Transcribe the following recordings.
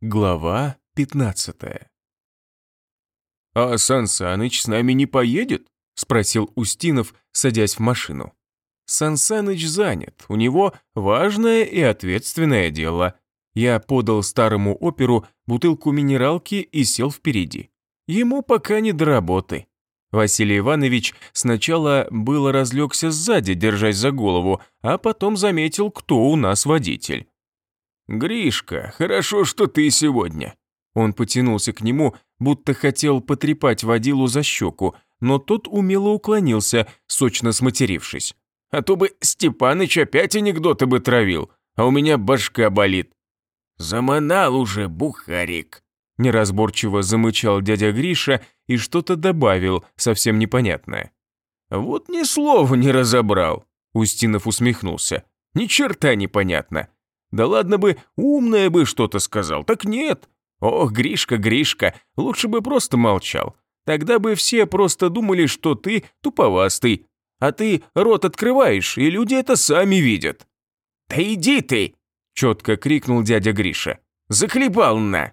Глава 15 «А Сан Саныч с нами не поедет?» – спросил Устинов, садясь в машину. Сан Саныч занят, у него важное и ответственное дело. Я подал старому оперу бутылку минералки и сел впереди. Ему пока не до работы. Василий Иванович сначала было разлегся сзади, держась за голову, а потом заметил, кто у нас водитель. «Гришка, хорошо, что ты сегодня». Он потянулся к нему, будто хотел потрепать водилу за щеку, но тот умело уклонился, сочно сматерившись. «А то бы Степаныч опять анекдоты бы травил, а у меня башка болит». «Заманал уже, бухарик», – неразборчиво замычал дядя Гриша и что-то добавил, совсем непонятное. «Вот ни слова не разобрал», – Устинов усмехнулся. «Ни черта непонятно. Да ладно бы, умное бы что-то сказал, так нет. Ох, Гришка, Гришка, лучше бы просто молчал. Тогда бы все просто думали, что ты туповастый. А ты рот открываешь, и люди это сами видят. «Да иди ты!» – четко крикнул дядя Гриша. «Захлебал на!»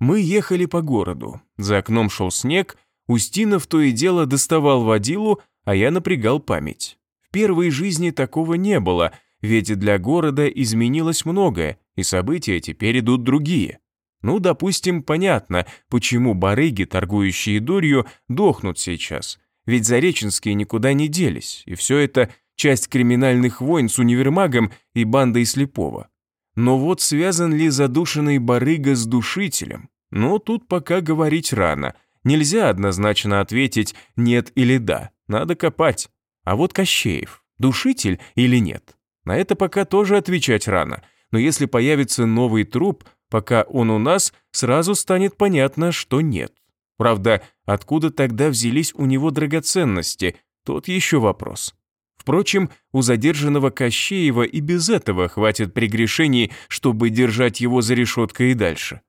Мы ехали по городу. За окном шел снег, Устинов то и дело доставал водилу, а я напрягал память. В первой жизни такого не было – ведь для города изменилось многое, и события теперь идут другие. Ну, допустим, понятно, почему барыги, торгующие дурью, дохнут сейчас. Ведь зареченские никуда не делись, и все это часть криминальных войн с универмагом и бандой слепого. Но вот связан ли задушенный барыга с душителем? Ну, тут пока говорить рано. Нельзя однозначно ответить «нет» или «да». Надо копать. А вот Кощеев, душитель или нет? На это пока тоже отвечать рано, но если появится новый труп, пока он у нас, сразу станет понятно, что нет. Правда, откуда тогда взялись у него драгоценности, тот еще вопрос. Впрочем, у задержанного Кощеева и без этого хватит прегрешений, чтобы держать его за решеткой и дальше.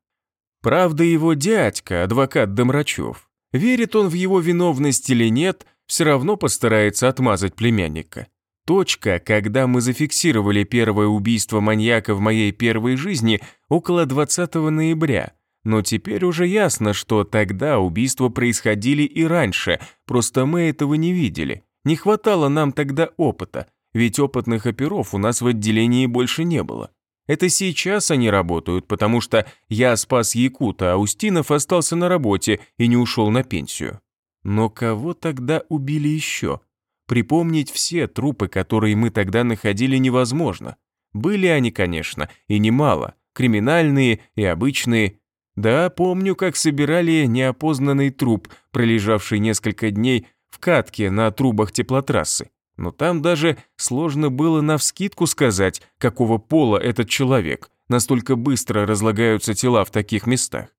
Правда, его дядька, адвокат Домрачев, верит он в его виновность или нет, все равно постарается отмазать племянника. Точка, когда мы зафиксировали первое убийство маньяка в моей первой жизни, около 20 ноября. Но теперь уже ясно, что тогда убийства происходили и раньше, просто мы этого не видели. Не хватало нам тогда опыта, ведь опытных оперов у нас в отделении больше не было. Это сейчас они работают, потому что я спас Якута, а Устинов остался на работе и не ушел на пенсию. Но кого тогда убили еще? Припомнить все трупы, которые мы тогда находили, невозможно. Были они, конечно, и немало, криминальные и обычные. Да, помню, как собирали неопознанный труп, пролежавший несколько дней в катке на трубах теплотрассы. Но там даже сложно было навскидку сказать, какого пола этот человек. Настолько быстро разлагаются тела в таких местах.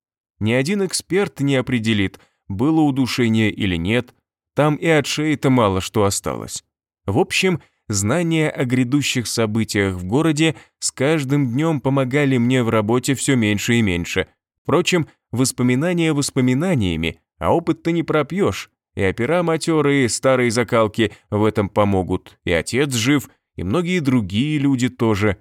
Ни один эксперт не определит, было удушение или нет, там и от шеи-то мало что осталось. В общем, знания о грядущих событиях в городе с каждым днем помогали мне в работе все меньше и меньше. Впрочем, воспоминания воспоминаниями, а опыт-то не пропьешь. И опера матерые, старые закалки в этом помогут, и отец жив, и многие другие люди тоже.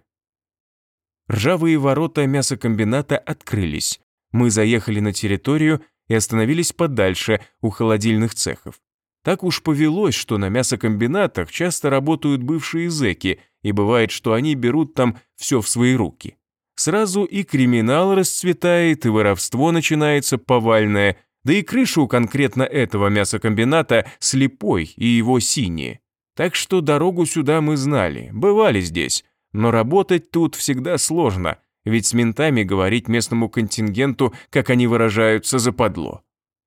Ржавые ворота мясокомбината открылись. Мы заехали на территорию и остановились подальше, у холодильных цехов. Так уж повелось, что на мясокомбинатах часто работают бывшие зэки, и бывает, что они берут там все в свои руки. Сразу и криминал расцветает, и воровство начинается повальное, да и крыша у конкретно этого мясокомбината слепой и его синие. Так что дорогу сюда мы знали, бывали здесь, но работать тут всегда сложно, ведь с ментами говорить местному контингенту, как они выражаются, западло.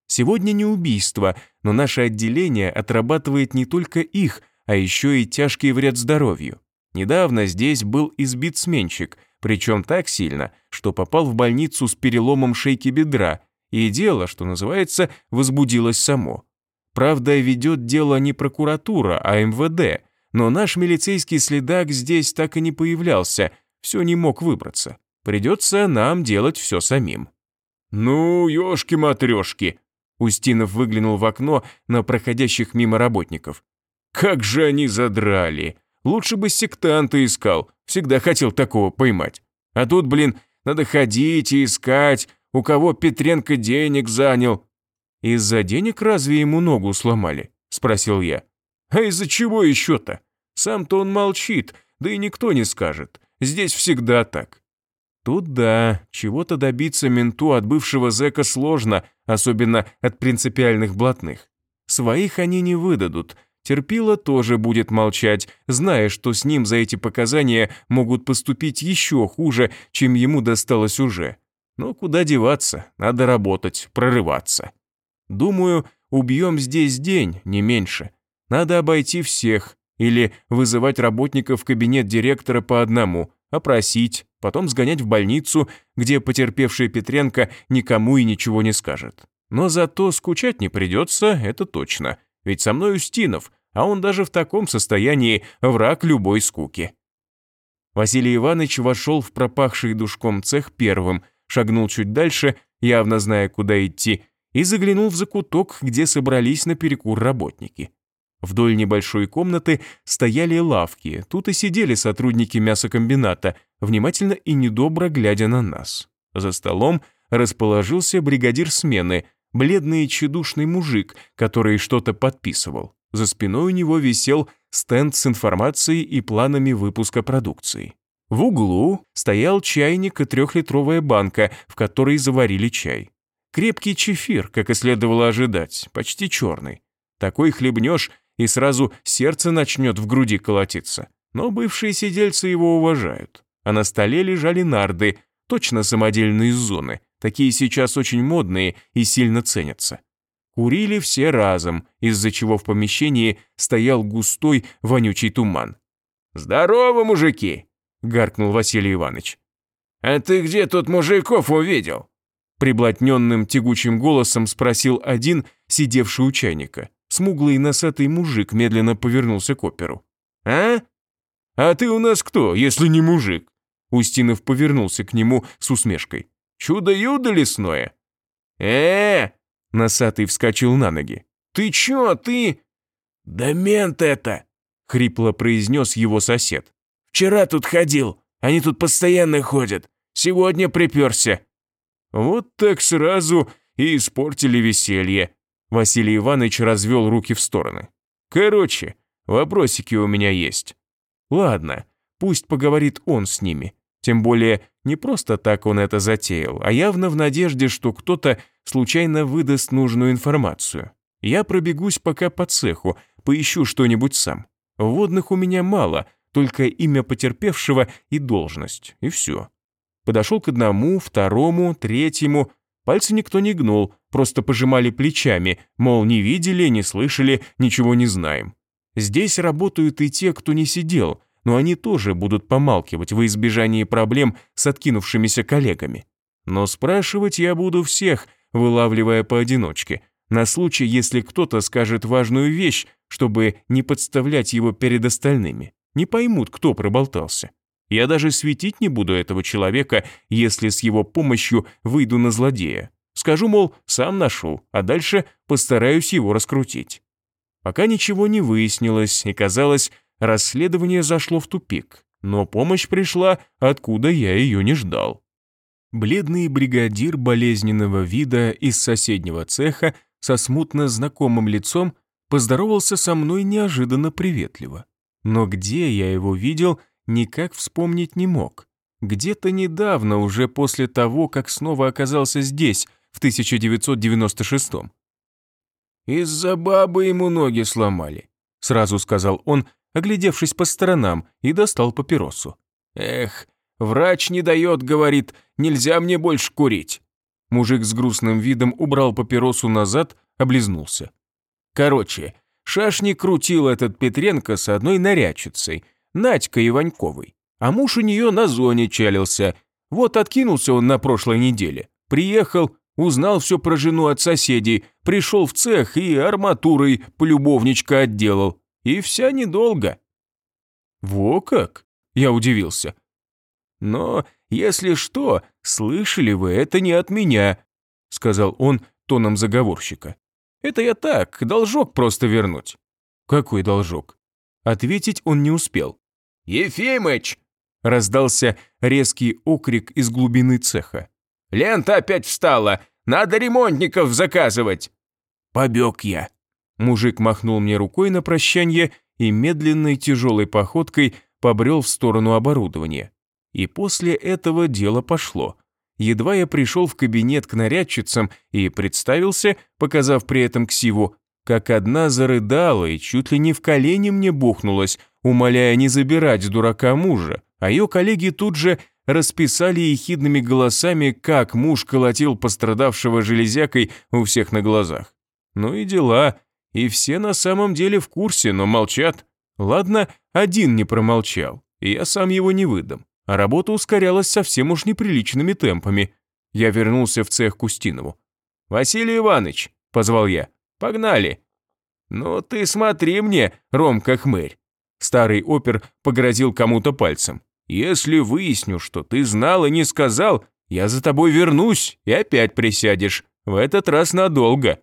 Сегодня не убийство, но наше отделение отрабатывает не только их, а еще и тяжкий вред здоровью. Недавно здесь был избит сменщик, причем так сильно, что попал в больницу с переломом шейки бедра, и дело, что называется, возбудилось само. Правда, ведет дело не прокуратура, а МВД, но наш милицейский следак здесь так и не появлялся, все не мог выбраться. Придется нам делать все самим. «Ну, ёшки-матрёшки», Устинов выглянул в окно на проходящих мимо работников. «Как же они задрали! Лучше бы сектанта искал, всегда хотел такого поймать. А тут, блин, Надо ходить и искать, у кого Петренко денег занял». «Из-за денег разве ему ногу сломали?» – спросил я. «А из-за чего еще-то? Сам-то он молчит, да и никто не скажет. Здесь всегда так». Тут да, чего-то добиться менту от бывшего зэка сложно, особенно от принципиальных блатных. Своих они не выдадут. Терпила тоже будет молчать, зная, что с ним за эти показания могут поступить еще хуже, чем ему досталось уже. Но куда деваться, надо работать, прорываться. Думаю, убьем здесь день, не меньше. Надо обойти всех, или вызывать работников в кабинет директора по одному, опросить, потом сгонять в больницу, где потерпевший Петренко никому и ничего не скажет. Но зато скучать не придется, это точно. Ведь со мной Устинов, а он даже в таком состоянии враг любой скуки. Василий Иванович вошел в пропахший душком цех первым, шагнул чуть дальше, явно зная, куда идти, и заглянул в закуток, где собрались на перекур работники. Вдоль небольшой комнаты стояли лавки, тут и сидели сотрудники мясокомбината, внимательно и недобро глядя на нас. За столом расположился бригадир смены, бледный и тщедушный мужик, который что-то подписывал. За спиной у него висел стенд с информацией и планами выпуска продукции. В углу стоял чайник и трехлитровая банка, в которой заварили чай. Крепкий чефир, как и следовало ожидать, почти черный. Такой хлебнешь и сразу сердце начнет в груди колотиться. Но бывшие сидельцы его уважают. А на столе лежали нарды, точно самодельные зоны, такие сейчас очень модные и сильно ценятся. Курили все разом, из-за чего в помещении стоял густой вонючий туман. «Здорово, мужики!» — гаркнул Василий Иванович. «А ты где тут мужиков увидел?» Приблотненным тягучим голосом спросил один, сидевший у чайника. Смуглый носатый мужик медленно повернулся к оперу. «А? А ты у нас кто, если не мужик?» Устинов повернулся к нему с усмешкой. «Чудо-юдо лесное?» э, -э Носатый вскочил на ноги. «Ты чё, ты?» «Да мент это!» — хрипло произнес его сосед. «Вчера тут ходил, они тут постоянно ходят. Сегодня приперся». Вот так сразу и испортили веселье. Василий Иванович развел руки в стороны. «Короче, вопросики у меня есть. Ладно, пусть поговорит он с ними. Тем более, не просто так он это затеял, а явно в надежде, что кто-то случайно выдаст нужную информацию. Я пробегусь пока по цеху, поищу что-нибудь сам. Вводных у меня мало, только имя потерпевшего и должность, и все. Подошел к одному, второму, третьему, Пальцы никто не гнул, просто пожимали плечами, мол, не видели, не слышали, ничего не знаем. Здесь работают и те, кто не сидел, но они тоже будут помалкивать во избежании проблем с откинувшимися коллегами. Но спрашивать я буду всех, вылавливая поодиночке, на случай, если кто-то скажет важную вещь, чтобы не подставлять его перед остальными. Не поймут, кто проболтался. Я даже светить не буду этого человека, если с его помощью выйду на злодея. Скажу, мол, сам нашел, а дальше постараюсь его раскрутить. Пока ничего не выяснилось, и казалось, расследование зашло в тупик, но помощь пришла, откуда я ее не ждал. Бледный бригадир болезненного вида из соседнего цеха со смутно знакомым лицом поздоровался со мной неожиданно приветливо. Но где я его видел, никак вспомнить не мог. Где-то недавно, уже после того, как снова оказался здесь, в 1996-м. «Из-за бабы ему ноги сломали», — сразу сказал он, оглядевшись по сторонам, и достал папиросу. «Эх, врач не дает, говорит, нельзя мне больше курить». Мужик с грустным видом убрал папиросу назад, облизнулся. Короче, шашни крутил этот Петренко с одной нарядчицей — Надькой Иваньковой. А муж у нее на зоне чалился. Вот откинулся он на прошлой неделе. Приехал, узнал все про жену от соседей, пришел в цех и арматурой полюбовничка отделал. И вся недолго. Во как? Я удивился. Но, если что, слышали вы, это не от меня, сказал он тоном заговорщика. Это я так, должок просто вернуть. Какой должок? Ответить он не успел. «Ефимыч!» – Раздался резкий окрик из глубины цеха. «Лента опять встала! Надо ремонтников заказывать!» «Побег я!» Мужик махнул мне рукой на прощание и медленной тяжелой походкой побрел в сторону оборудования. И после этого дело пошло. Едва я пришел в кабинет к нарядчицам и представился, показав при этом ксиву, как одна зарыдала и чуть ли не в колени мне бухнулась, умоляя не забирать дурака мужа, а ее коллеги тут же расписали ехидными голосами, как муж колотил пострадавшего железякой у всех на глазах. Ну и дела, и все на самом деле в курсе, но молчат. Ладно, один не промолчал, и я сам его не выдам. А работа ускорялась совсем уж неприличными темпами. Я вернулся в цех Кустинову. «Василий Иванович», — позвал я, — «погнали». «Ну ты смотри мне, Ромка Хмырь». Старый опер погрозил кому-то пальцем. «Если выясню, что ты знал и не сказал, я за тобой вернусь и опять присядешь. В этот раз надолго».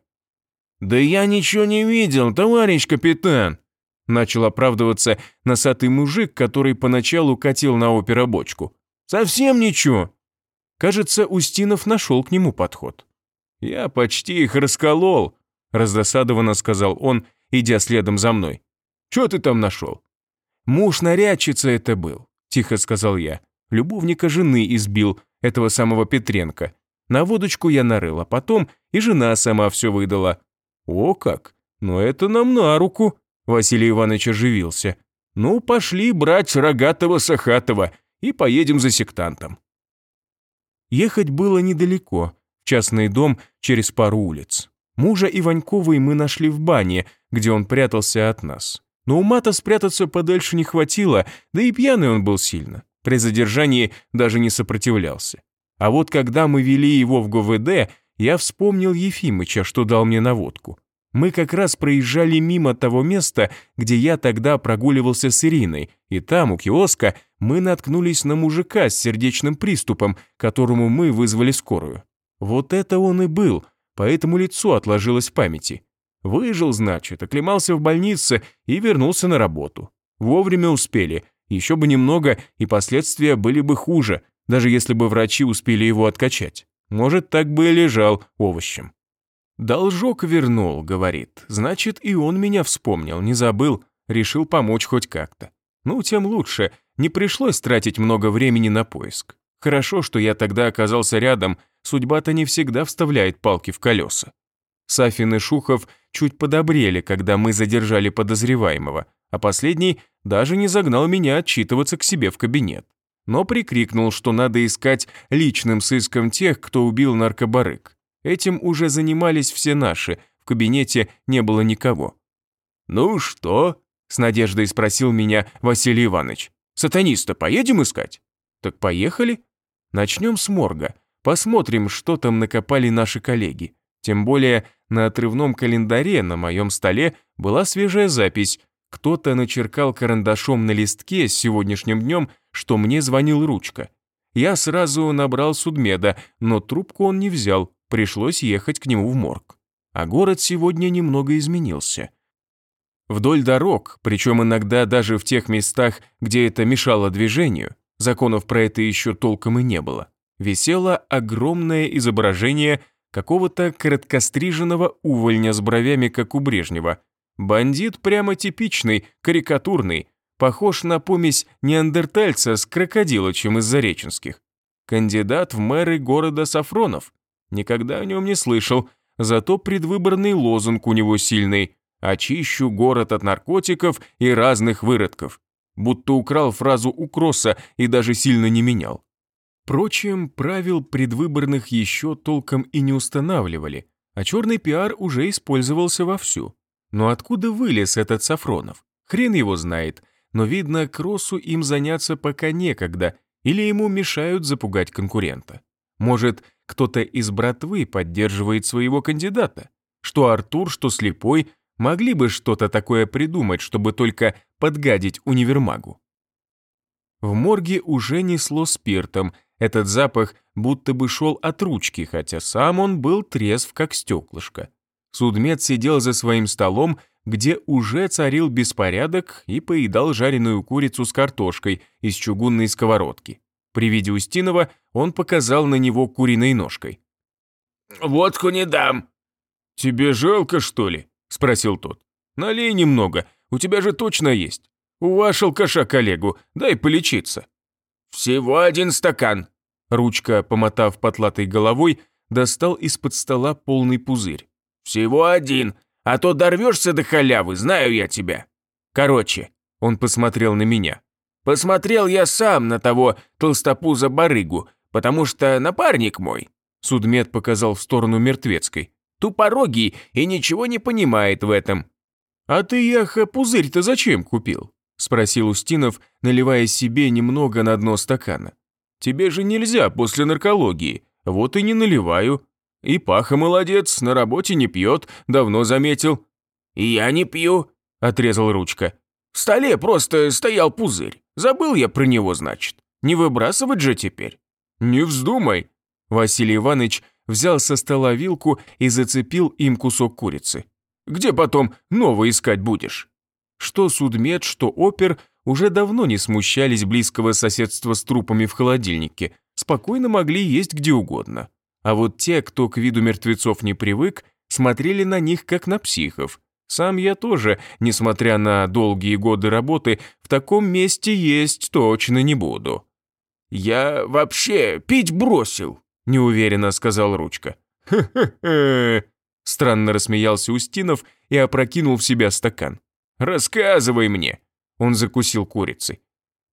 «Да я ничего не видел, товарищ капитан!» Начал оправдываться носатый мужик, который поначалу катил на опера бочку. «Совсем ничего!» Кажется, Устинов нашел к нему подход. «Я почти их расколол», – раздосадованно сказал он, идя следом за мной. «Чё ты там нашел?» «Муж нарядчица это был», – тихо сказал я. «Любовника жены избил, этого самого Петренко. На водочку я нарыл, а потом и жена сама все выдала. «О как! Но это нам на руку!» Василий Иванович оживился. «Ну, пошли брать рогатого Сахатова и поедем за сектантом». Ехать было недалеко, в частный дом через пару улиц. Мужа Иваньковой мы нашли в бане, где он прятался от нас. Но ума-то спрятаться подальше не хватило, да и пьяный он был сильно. При задержании даже не сопротивлялся. А вот когда мы вели его в ГВД, я вспомнил Ефимыча, что дал мне наводку. Мы как раз проезжали мимо того места, где я тогда прогуливался с Ириной, и там, у киоска, мы наткнулись на мужика с сердечным приступом, которому мы вызвали скорую. Вот это он и был, поэтому лицо отложилось в памяти. Выжил, значит, оклемался в больнице и вернулся на работу. Вовремя успели, еще бы немного, и последствия были бы хуже, даже если бы врачи успели его откачать. Может, так бы и лежал овощем. «Должок вернул», — говорит. «Значит, и он меня вспомнил, не забыл, решил помочь хоть как-то. Ну, тем лучше, не пришлось тратить много времени на поиск. Хорошо, что я тогда оказался рядом, судьба-то не всегда вставляет палки в колеса. Сафин и Шухов чуть подобрели, когда мы задержали подозреваемого, а последний даже не загнал меня отчитываться к себе в кабинет но прикрикнул, что надо искать личным сыском тех, кто убил наркобарык. Этим уже занимались все наши, в кабинете не было никого. «Ну что?» – с надеждой спросил меня Василий Иванович. «Сатаниста поедем искать?» «Так поехали. Начнем с морга. Посмотрим, что там накопали наши коллеги. Тем более на отрывном календаре на моем столе была свежая запись. Кто-то начеркал карандашом на листке с сегодняшним днем – что мне звонил Ручка. Я сразу набрал судмеда, но трубку он не взял, пришлось ехать к нему в морг. А город сегодня немного изменился. Вдоль дорог, причем иногда даже в тех местах, где это мешало движению, законов про это еще толком и не было, висело огромное изображение какого-то короткостриженного увольня с бровями, как у Брежнева. Бандит прямо типичный, карикатурный, Похож на помесь неандертальца с крокодилочем из Зареченских. Кандидат в мэры города Сафронов. Никогда о нем не слышал, зато предвыборный лозунг у него сильный «Очищу город от наркотиков и разных выродков». Будто украл фразу у Кросса и даже сильно не менял. Впрочем, правил предвыборных еще толком и не устанавливали, а черный пиар уже использовался вовсю. Но откуда вылез этот Сафронов? Хрен его знает, но, видно, Кроссу им заняться пока некогда, или ему мешают запугать конкурента. Может, кто-то из братвы поддерживает своего кандидата? Что Артур, что Слепой могли бы что-то такое придумать, чтобы только подгадить универмагу. В морге уже несло спиртом, этот запах будто бы шел от ручки, хотя сам он был трезв, как стеклышко. Судмед сидел за своим столом, где уже царил беспорядок и поедал жареную курицу с картошкой из чугунной сковородки. При виде Устинова он показал на него куриной ножкой. «Водку не дам». «Тебе жалко, что ли?» – спросил тот. «Налей немного, у тебя же точно есть. У ваш алкаша коллегу, дай полечиться». «Всего один стакан». Ручка, помотав потлатой головой, достал из-под стола полный пузырь. «Всего один, а то дорвешься до халявы, знаю я тебя. Короче, он посмотрел на меня. Посмотрел я сам на того толстопуза барыгу, потому что напарник мой, судмед показал в сторону мертвецкой, тупорогий и ничего не понимает в этом. «А ты, Яха, пузырь-то зачем купил?» – спросил Устинов, наливая себе немного на дно стакана. «Тебе же нельзя после наркологии, вот и не наливаю. И Паха молодец, на работе не пьет, давно заметил». «И я не пью», – отрезал ручка. «В столе просто стоял пузырь. Забыл я про него, значит. Не выбрасывать же теперь». «Не вздумай». Василий Иванович взял со стола вилку и зацепил им кусок курицы. «Где потом новое искать будешь?» Что судмед, что опер уже давно не смущались близкого соседства с трупами в холодильнике, спокойно могли есть где угодно. А вот те, кто к виду мертвецов не привык, смотрели на них как на психов. Сам я тоже, несмотря на долгие годы работы, в таком месте есть точно не буду. «Я вообще пить бросил», – неуверенно сказал Ручка. «Хе-хе-хе», – странно рассмеялся Устинов и опрокинул в себя стакан. «Рассказывай мне», – он закусил курицей.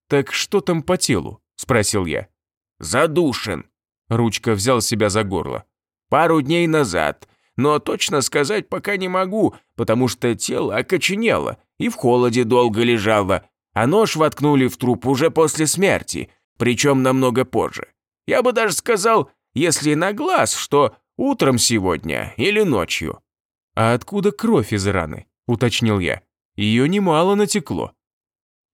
«Так что там по телу?» – спросил я. «Задушен», Ручка взял себя за горло. «Пару дней назад, но точно сказать пока не могу, потому что тело окоченело и в холоде долго лежало, а нож воткнули в труп уже после смерти, причем намного позже. Я бы даже сказал, если на глаз, что утром сегодня или ночью». «А откуда кровь из раны?» – уточнил я. «Ее немало натекло».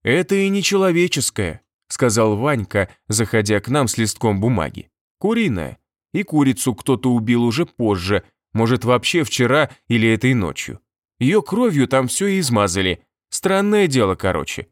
«Это и не человеческое», – сказал Ванька, заходя к нам с листком бумаги. Куриная. И курицу кто-то убил уже позже, может, вообще вчера или этой ночью. Ее кровью там все и измазали. Странное дело, короче.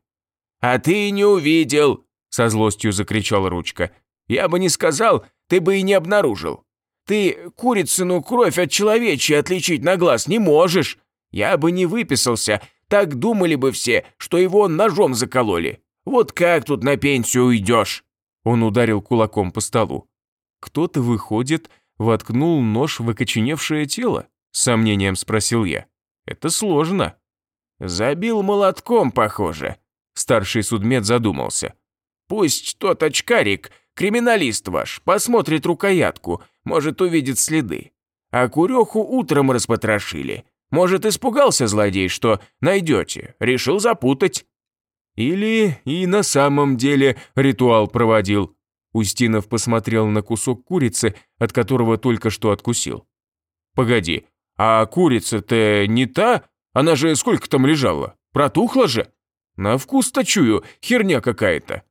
«А ты не увидел!» – со злостью закричал Ручка. «Я бы не сказал, ты бы и не обнаружил. Ты курицыну кровь от человечьей отличить на глаз не можешь. Я бы не выписался, так думали бы все, что его ножом закололи. Вот как тут на пенсию уйдешь?» Он ударил кулаком по столу. Кто-то, выходит, воткнул нож в окоченевшее тело? С сомнением спросил я. Это сложно. Забил молотком, похоже. Старший судмед задумался. Пусть тот очкарик, криминалист ваш, посмотрит рукоятку, может увидит следы. А куреху утром распотрошили. Может, испугался злодей, что найдете, решил запутать. Или и на самом деле ритуал проводил, Устинов посмотрел на кусок курицы, от которого только что откусил. «Погоди, а курица-то не та? Она же сколько там лежала? Протухла же? На вкус-то чую, херня какая-то».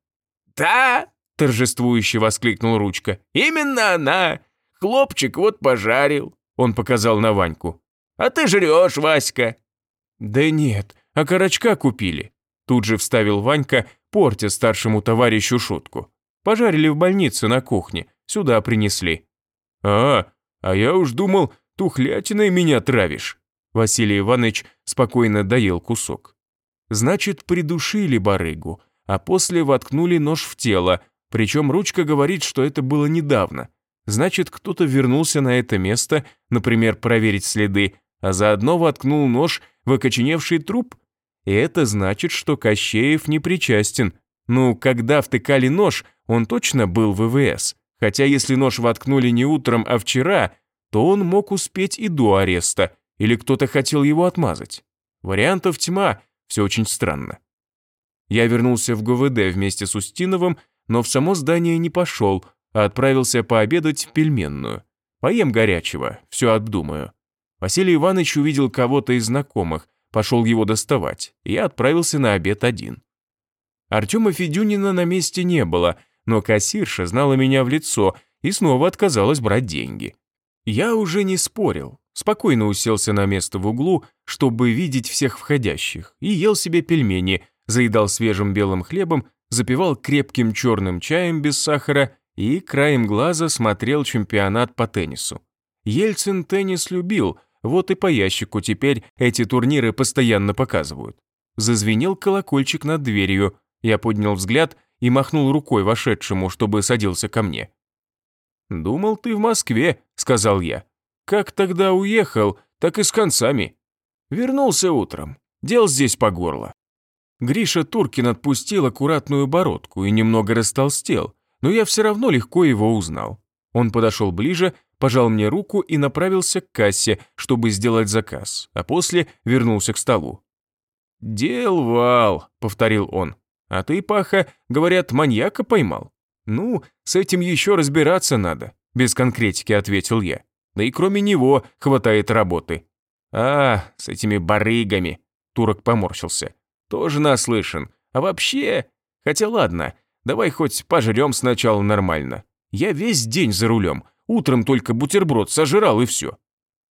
«Да!» – торжествующе воскликнул Ручка. «Именно она! Хлопчик вот пожарил!» – он показал на Ваньку. «А ты жрешь, Васька!» «Да нет, а карачка купили!» Тут же вставил Ванька, портя старшему товарищу шутку. Пожарили в больнице на кухне, сюда принесли». «А, а я уж думал, тухлятиной меня травишь». Василий Иванович спокойно доел кусок. «Значит, придушили барыгу, а после воткнули нож в тело, причем ручка говорит, что это было недавно. Значит, кто-то вернулся на это место, например, проверить следы, а заодно воткнул нож в окоченевший труп. И это значит, что Кощеев не причастен. Ну, когда втыкали нож, он точно был в ВВС, хотя если нож воткнули не утром, а вчера, то он мог успеть и до ареста, или кто-то хотел его отмазать. Вариантов тьма, все очень странно. Я вернулся в ГВД вместе с Устиновым, но в само здание не пошел, а отправился пообедать в пельменную. Поем горячего, все обдумаю. Василий Иванович увидел кого-то из знакомых, пошел его доставать, и я отправился на обед один. Артема Федюнина на месте не было, но кассирша знала меня в лицо и снова отказалась брать деньги. Я уже не спорил. спокойно уселся на место в углу, чтобы видеть всех входящих, и ел себе пельмени, заедал свежим белым хлебом, запивал крепким черным чаем без сахара и краем глаза смотрел чемпионат по теннису. Ельцин теннис любил, вот и по ящику теперь эти турниры постоянно показывают. Зазвенел колокольчик над дверью, я поднял взгляд и махнул рукой вошедшему, чтобы садился ко мне. «Думал, ты в Москве», — сказал я. «Как тогда уехал, так и с концами. Вернулся утром, дел здесь по горло». Гриша Туркин отпустил аккуратную бородку и немного растолстел, но я все равно легко его узнал. Он подошел ближе, пожал мне руку и направился к кассе, чтобы сделать заказ, а после вернулся к столу. «Дел вал», — повторил он. «А ты, Паха, говорят, маньяка поймал?» «Ну, с этим еще разбираться надо», — без конкретики ответил я. «Да и кроме него хватает работы». «А, с этими барыгами», — турок поморщился. «Тоже наслышан. А вообще... Хотя ладно, давай хоть пожрем сначала нормально. Я весь день за рулем, утром только бутерброд сожрал и все».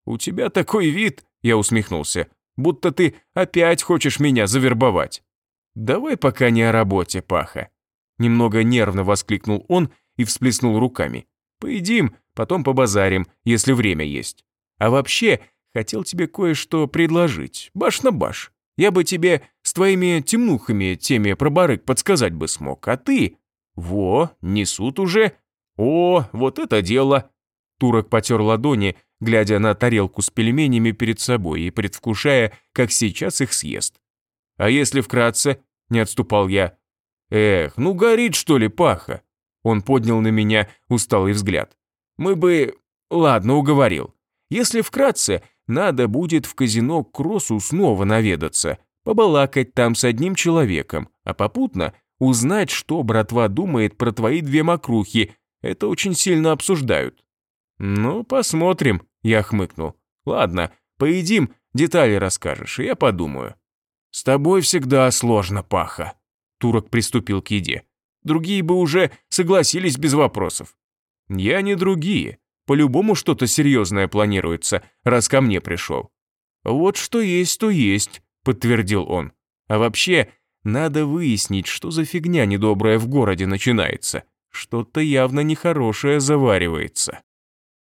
«У тебя такой вид», — я усмехнулся, «будто ты опять хочешь меня завербовать». «Давай пока не о работе, Паха», Немного нервно воскликнул он и всплеснул руками. «Поедим, потом побазарим, если время есть. А вообще, хотел тебе кое-что предложить, баш на баш. Я бы тебе с твоими темнухами теме про барык подсказать бы смог, а ты... Во, несут уже. О, вот это дело!» Турок потер ладони, глядя на тарелку с пельменями перед собой и предвкушая, как сейчас их съест. «А если вкратце?» – не отступал я. «Эх, ну горит, что ли, паха?» Он поднял на меня усталый взгляд. «Мы бы...» «Ладно, уговорил. Если вкратце, надо будет в казино Кроссу снова наведаться, побалакать там с одним человеком, а попутно узнать, что братва думает про твои две мокрухи. Это очень сильно обсуждают». «Ну, посмотрим», — я хмыкнул. «Ладно, поедим, детали расскажешь, и я подумаю». «С тобой всегда сложно, Паха», Турок приступил к еде. Другие бы уже согласились без вопросов. Я не другие. По-любому что-то серьезное планируется, раз ко мне пришел. Вот что есть, то есть, подтвердил он. А вообще, надо выяснить, что за фигня недобрая в городе начинается. Что-то явно нехорошее заваривается.